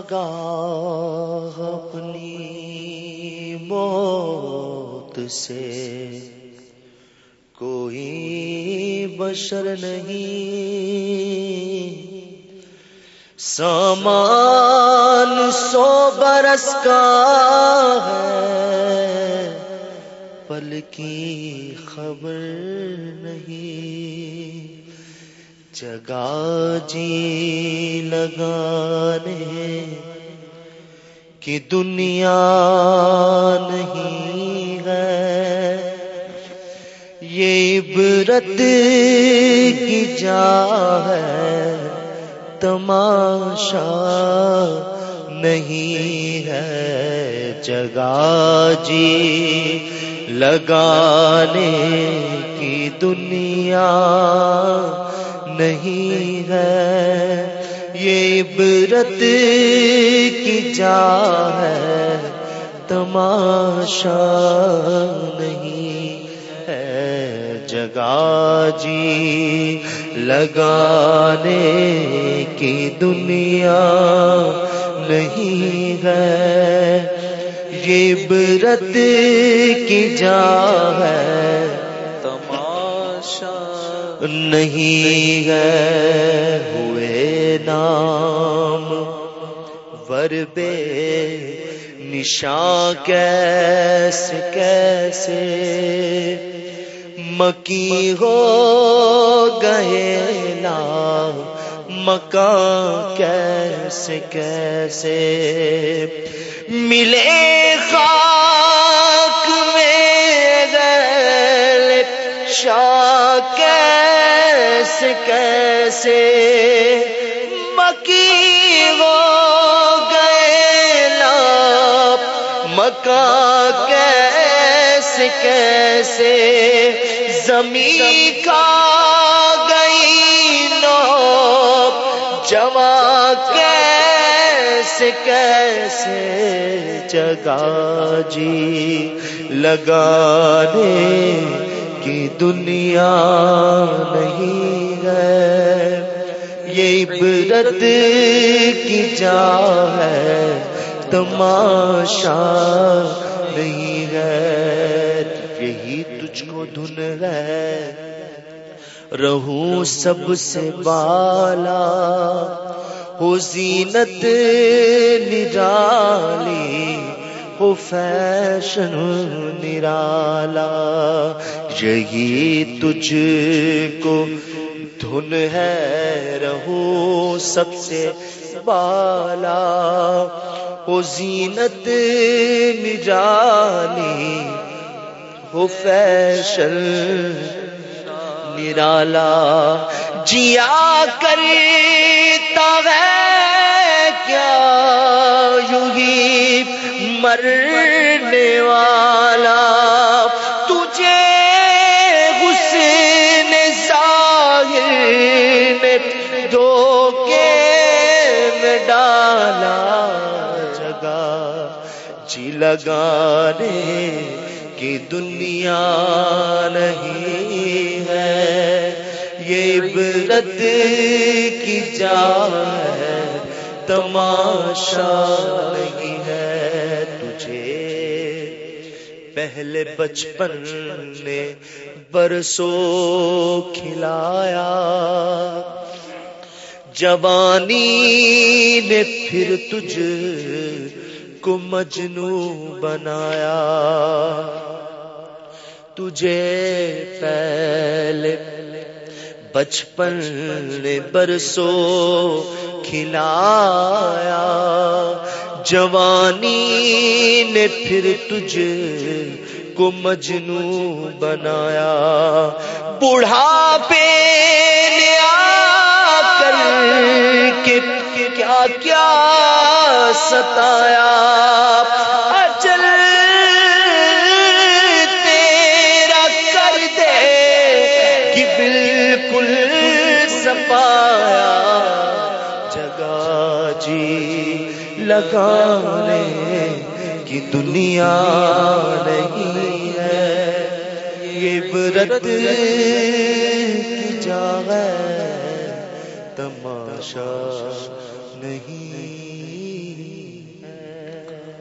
آگاہ اپنی موت سے کوئی بشر نہیں۔ سامان سو برس کا ہے پل کی خبر نہیں۔ جگہ جی لگانے کی دنیا نہیں ہے۔ یہ عبرت کی جا ہے، تماشا نہیں ہے۔ جگہ جی لگانے کی دنیا نہیں ہے۔ یہ عبرت کی جا ہے، تماشا نہیں ہے۔ جگہ جی لگانے کی دنیا نہیں ہے۔ یہ عبرت کی جا ہے، تماشا نہیں ہے۔ ہوئے نام ور بے نشان کیسے کیسے مکی ہو گئے نا مکان کیسے کیسے ملے خاک کیسے کیسے مکی ہو گئے نا مکان کیسے کیسے زمین کا گئی نو جمع کیسے کیسے جگہ جی لگانے کی دنیا نہیں ہے۔ یہ عبرت کی جا ہے۔ تماشا نہیں ہے۔ یہی تجھ کو دھن ہے۔ رہوں سب سے بالا۔ ہو زینت نرالی۔ ہو فیشن نرالا۔ یہی تجھ کو۔ دھن ہے رہوں سب سے بالا۔ ہو زینت نرالی ہو فیشن نرالا۔ جیا کرتا ہے کیا یوں ہی مرنے میں ڈالا جگہ جی لگانے کی دنیا نہیں ہے۔ یہ عبرت کی جا ہے، تماشا نہیں ہے تجھے۔ پہلے بچپن نے برسوں کھلایا۔ جوانی نے پھر تجھ کو مجنو بنایا۔ تجھے پہلے بچپن نے برسوں کھلایا۔ جوانی نے پھر تجھ کو مجنو بنایا۔ بڑھاپے کیا ستایا؟ اجل تیرا کر دے کہ بالکل سپایا۔ جگہ جی لگانے کی دنیا نہیں ہے۔ یہ برت کی جا ہے۔ تماشا نہیں۔